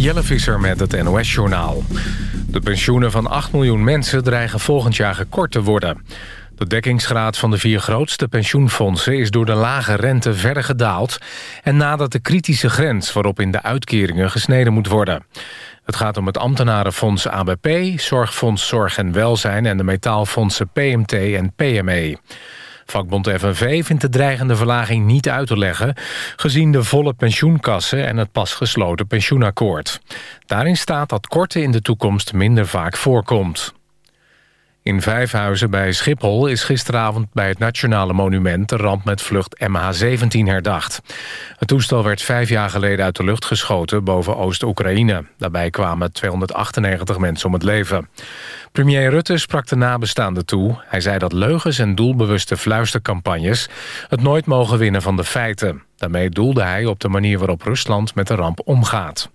Jelle Visser met het NOS-journaal. De pensioenen van 8 miljoen mensen dreigen volgend jaar gekort te worden. De dekkingsgraad van de vier grootste pensioenfondsen... is door de lage rente verder gedaald... en nadert de kritische grens waarop in de uitkeringen gesneden moet worden. Het gaat om het ambtenarenfonds ABP, Zorgfonds Zorg en Welzijn... en de metaalfondsen PMT en PME. Vakbond FNV vindt de dreigende verlaging niet uit te leggen... gezien de volle pensioenkassen en het pas gesloten pensioenakkoord. Daarin staat dat korten in de toekomst minder vaak voorkomt. In Vijfhuizen bij Schiphol is gisteravond bij het Nationale Monument... de ramp met vlucht MH17 herdacht. Het toestel werd vijf jaar geleden uit de lucht geschoten boven Oost-Oekraïne. Daarbij kwamen 298 mensen om het leven. Premier Rutte sprak de nabestaanden toe. Hij zei dat leugens en doelbewuste fluistercampagnes... het nooit mogen winnen van de feiten. Daarmee doelde hij op de manier waarop Rusland met de ramp omgaat.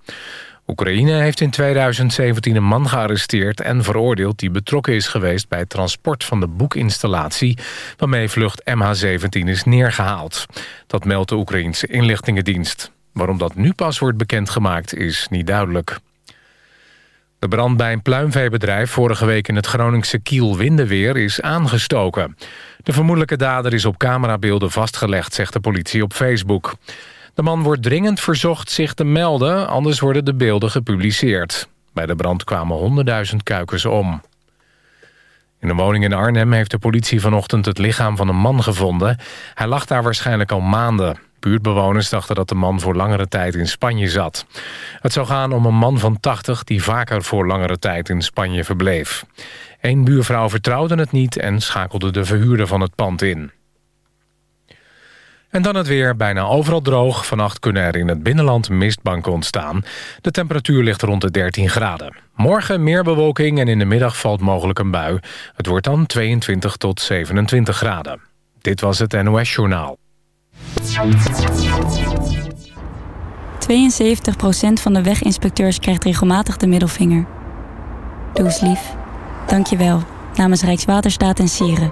Oekraïne heeft in 2017 een man gearresteerd en veroordeeld... die betrokken is geweest bij het transport van de boekinstallatie... waarmee vlucht MH17 is neergehaald. Dat meldt de Oekraïnse inlichtingendienst. Waarom dat nu pas wordt bekendgemaakt is niet duidelijk. De brand bij een pluimveebedrijf vorige week in het Groningse Kiel-Windeweer is aangestoken. De vermoedelijke dader is op camerabeelden vastgelegd, zegt de politie op Facebook. De man wordt dringend verzocht zich te melden, anders worden de beelden gepubliceerd. Bij de brand kwamen honderdduizend kuikens om. In een woning in Arnhem heeft de politie vanochtend het lichaam van een man gevonden. Hij lag daar waarschijnlijk al maanden. Buurtbewoners dachten dat de man voor langere tijd in Spanje zat. Het zou gaan om een man van 80 die vaker voor langere tijd in Spanje verbleef. Eén buurvrouw vertrouwde het niet en schakelde de verhuurder van het pand in. En dan het weer, bijna overal droog. Vannacht kunnen er in het binnenland mistbanken ontstaan. De temperatuur ligt rond de 13 graden. Morgen meer bewolking en in de middag valt mogelijk een bui. Het wordt dan 22 tot 27 graden. Dit was het NOS Journaal. 72% van de weginspecteurs krijgt regelmatig de middelvinger. Doe eens lief. Dank je wel. Namens Rijkswaterstaat en Sieren.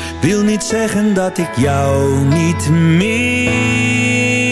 Wil niet zeggen dat ik jou niet meer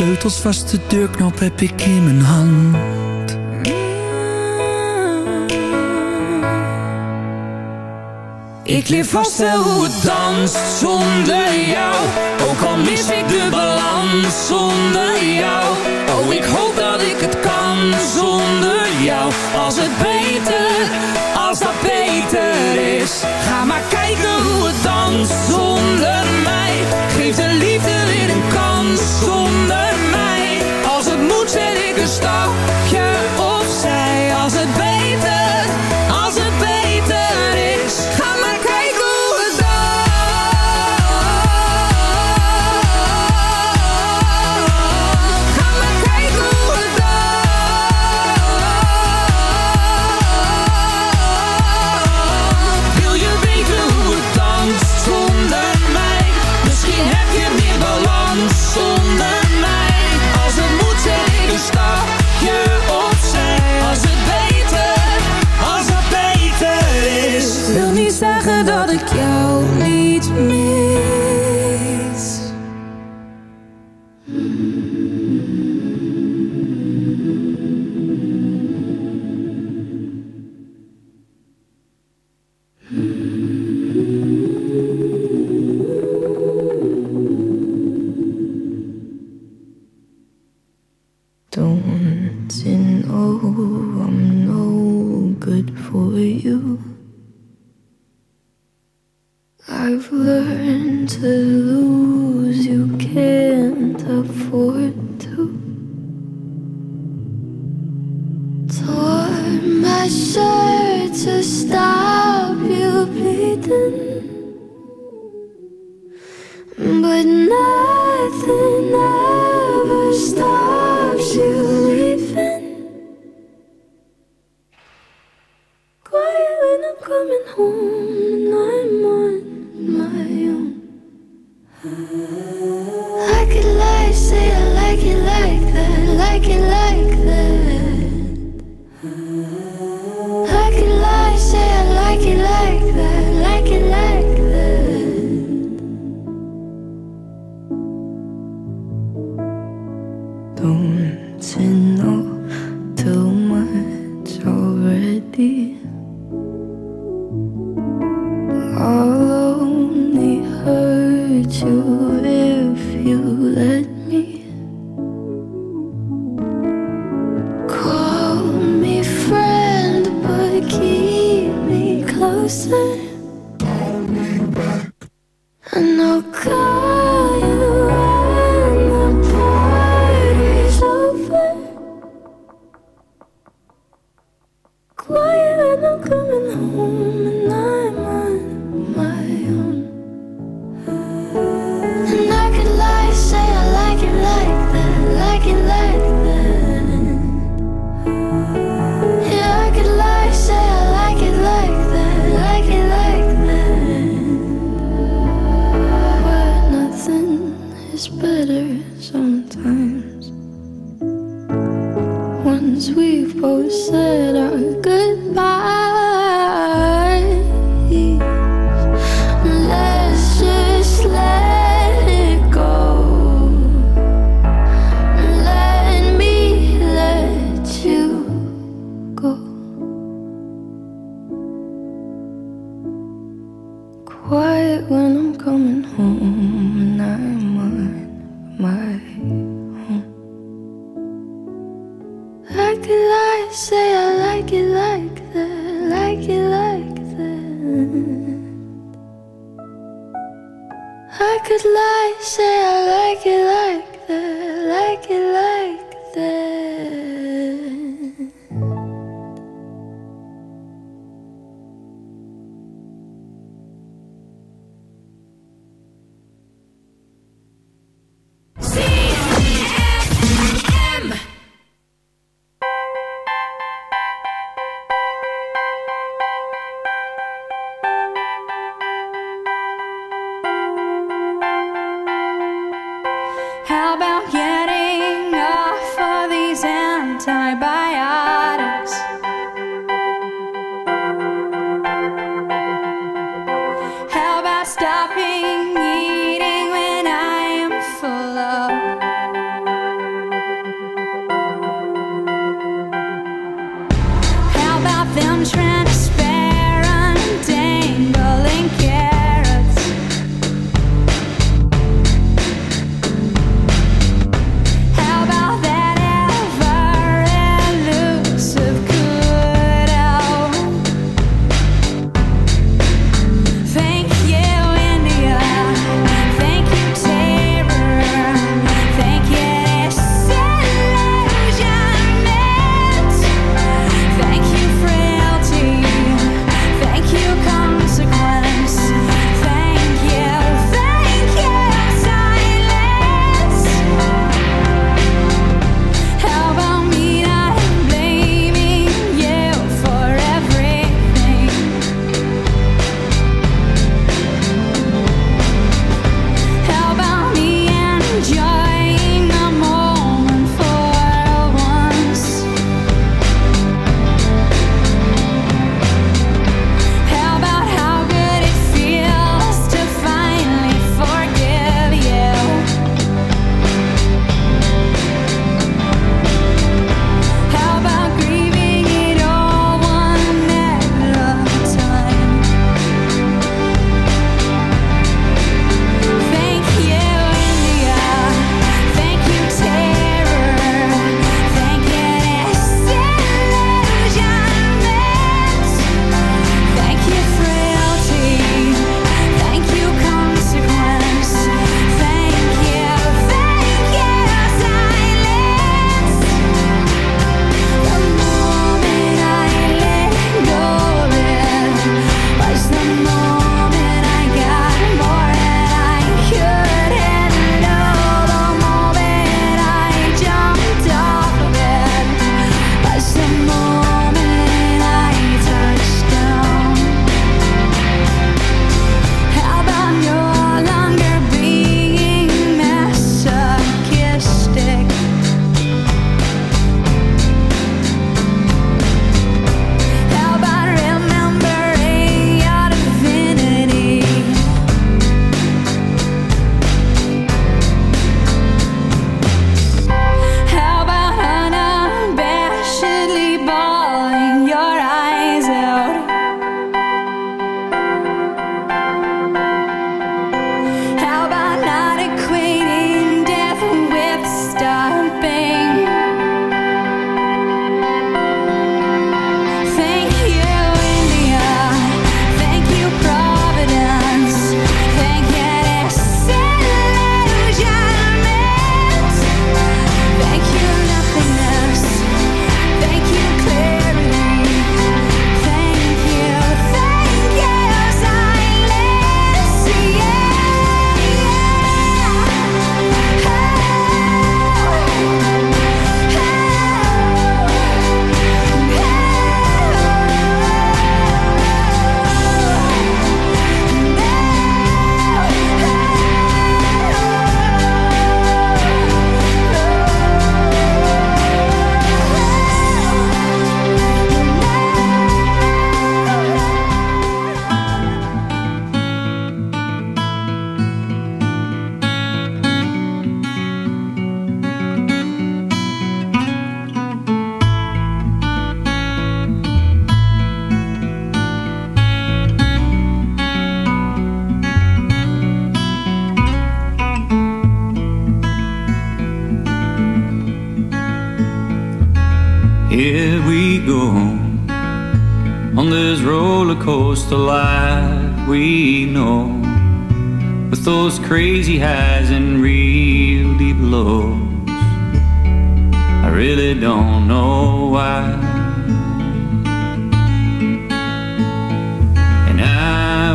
sleutels vast, de deurknop heb ik in mijn hand. Ik leer vast wel hoe het danst zonder jou Ook al mis ik de balans zonder jou Oh, ik hoop het kan zonder jou. Als het beter, als dat beter is. Ga maar kijken hoe het danst zonder mij. Geef de liefde weer een kans zonder stapje opzij But nothing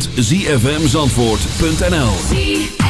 www.zfmzandvoort.nl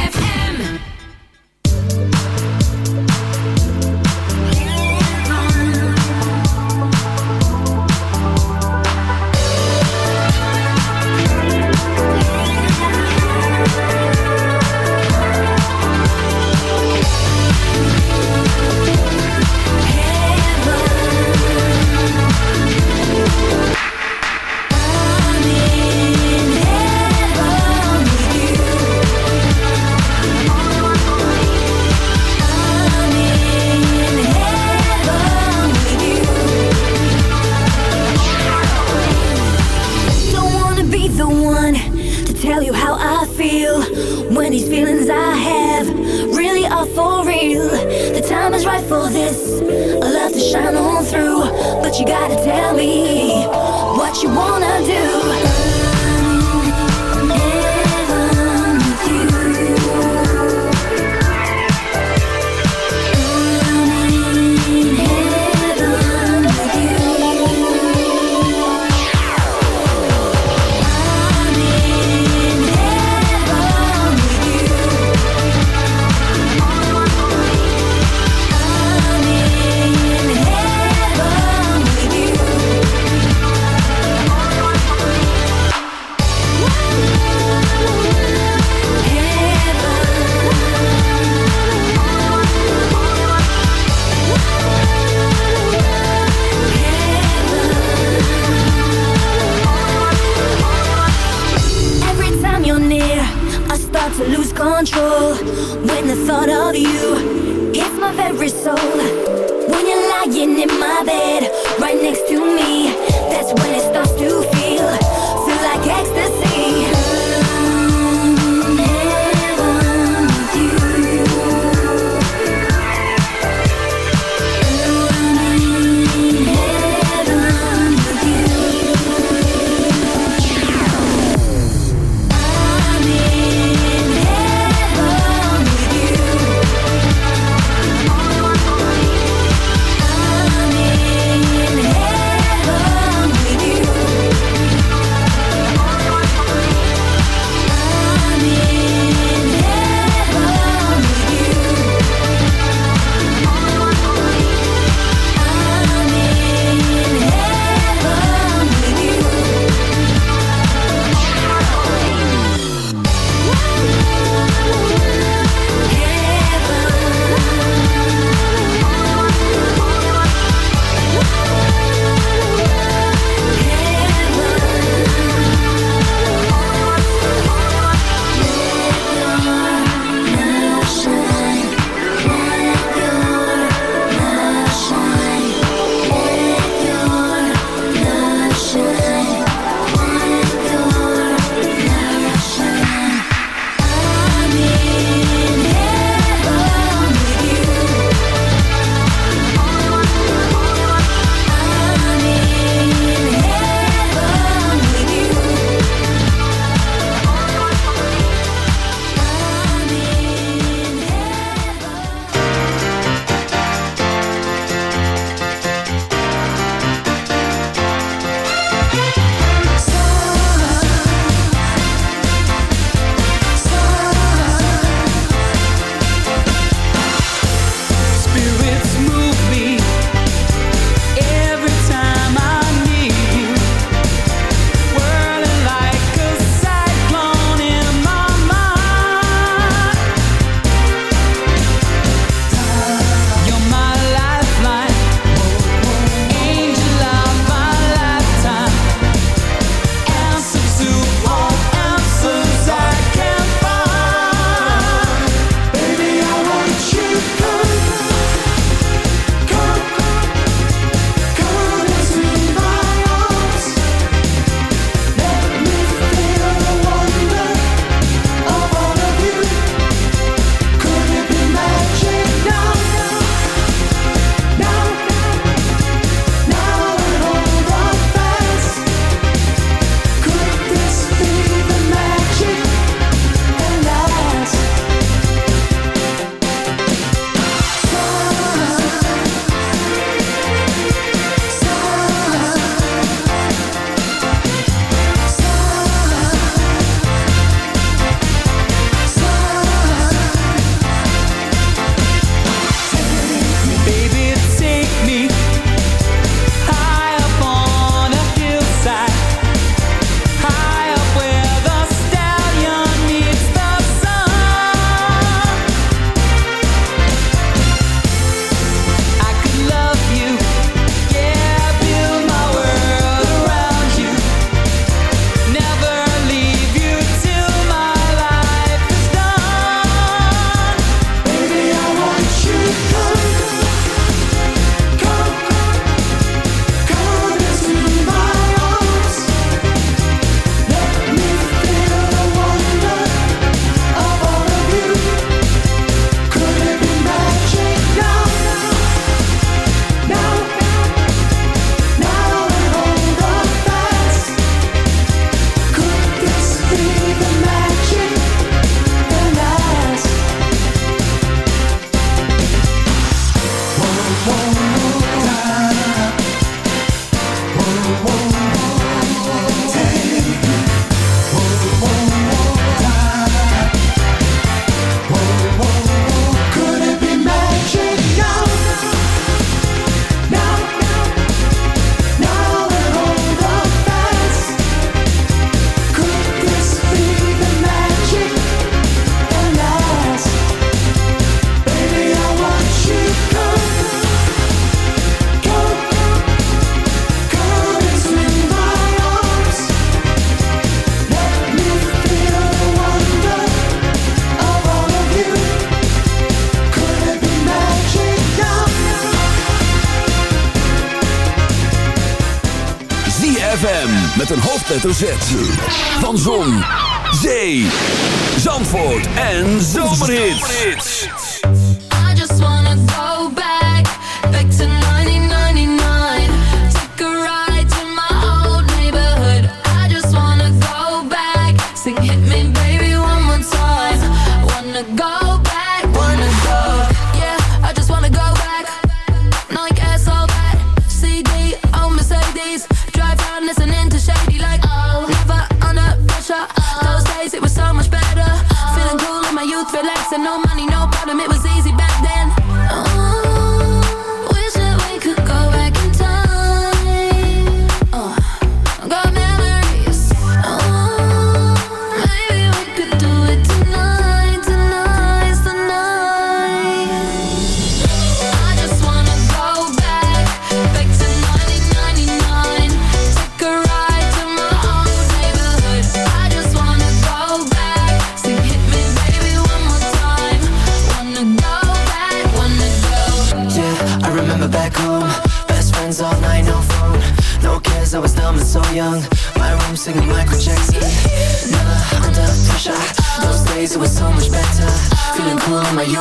laying in my bed, right next to me. That's when it starts to feel, feel like ecstasy. hoofdletter Z it was so much better. Feeling cool in my youth, relaxing, no money, no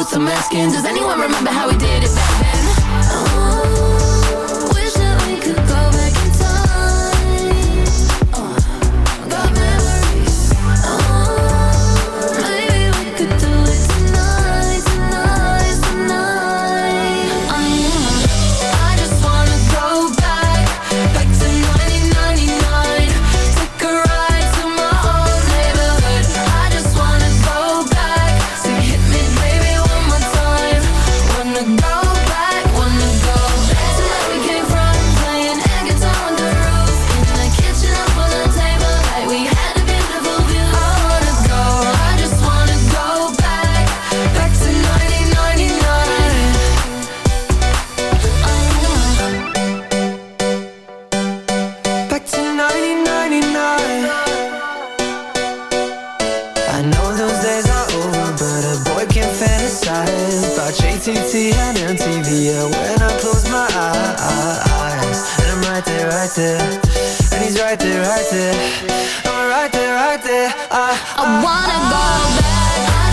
some Mexicans. Does anyone remember how we did it? right there, and he's right there, right there. I'm right there, right there. Ah, I, I, I wanna go back.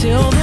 till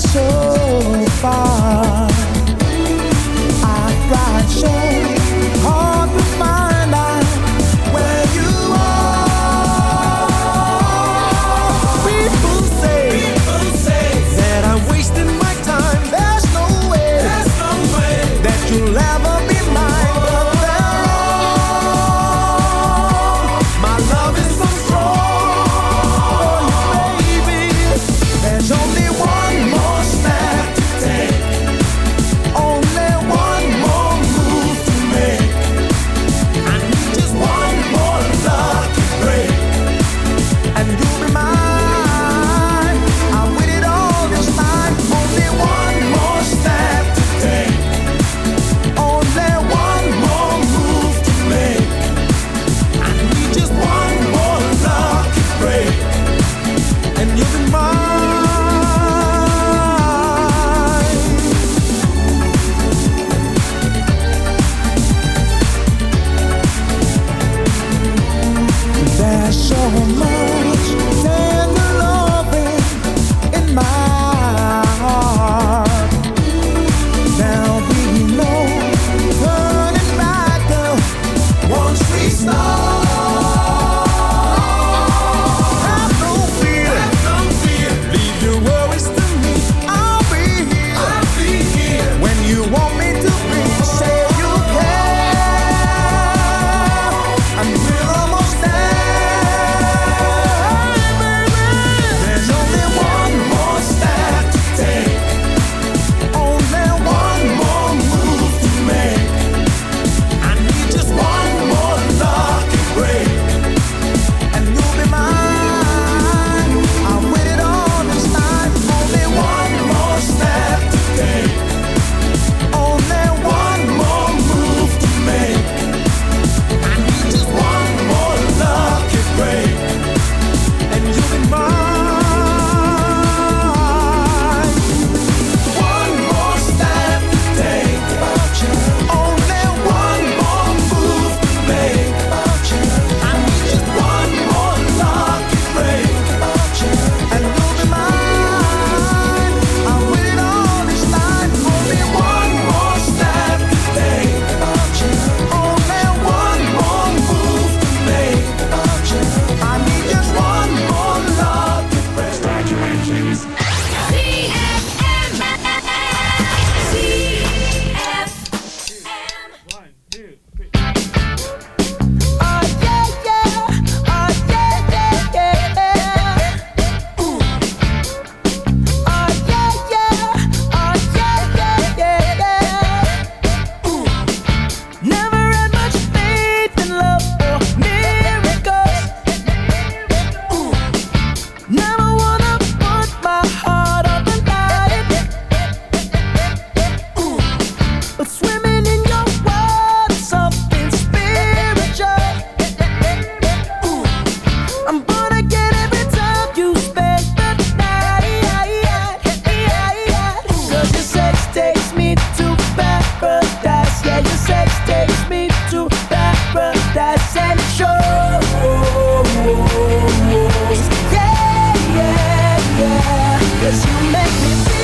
so far. You make me feel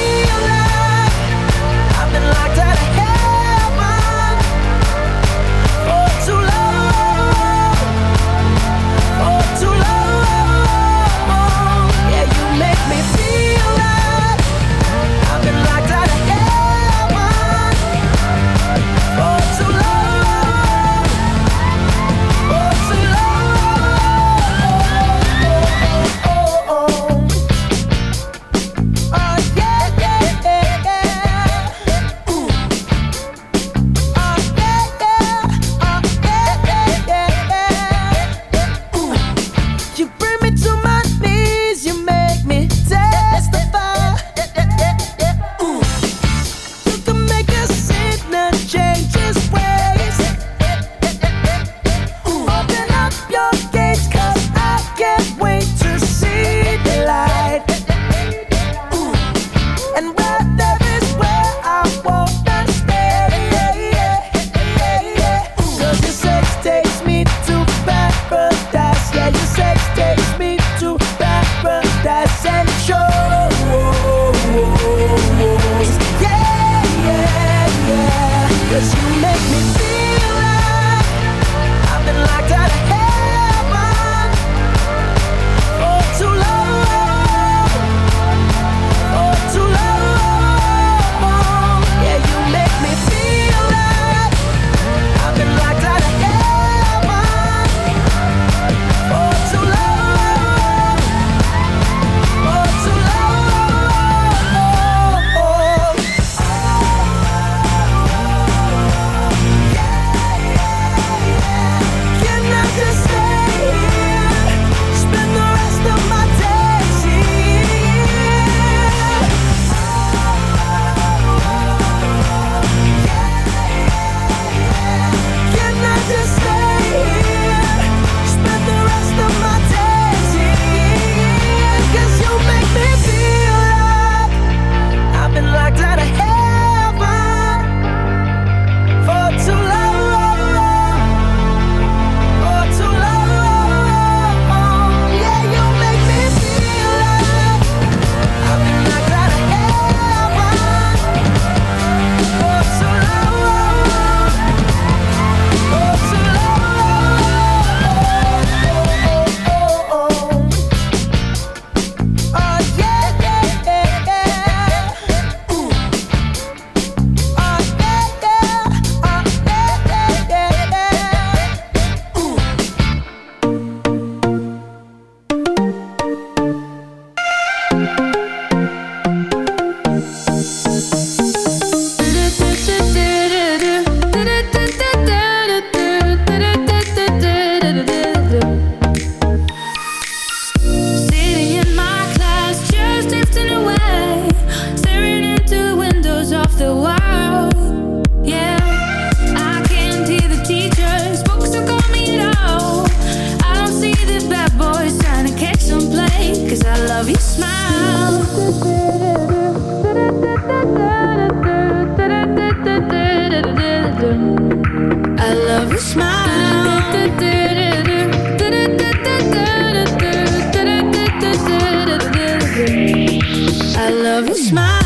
love your smile.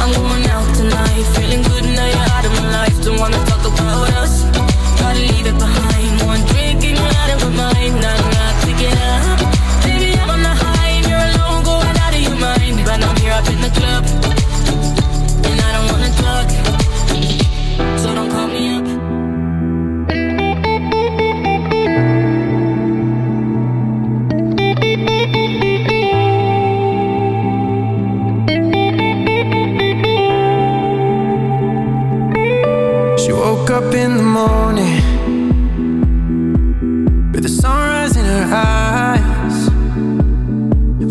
I'm going out tonight. Feeling good now you're out of my life. Don't wanna talk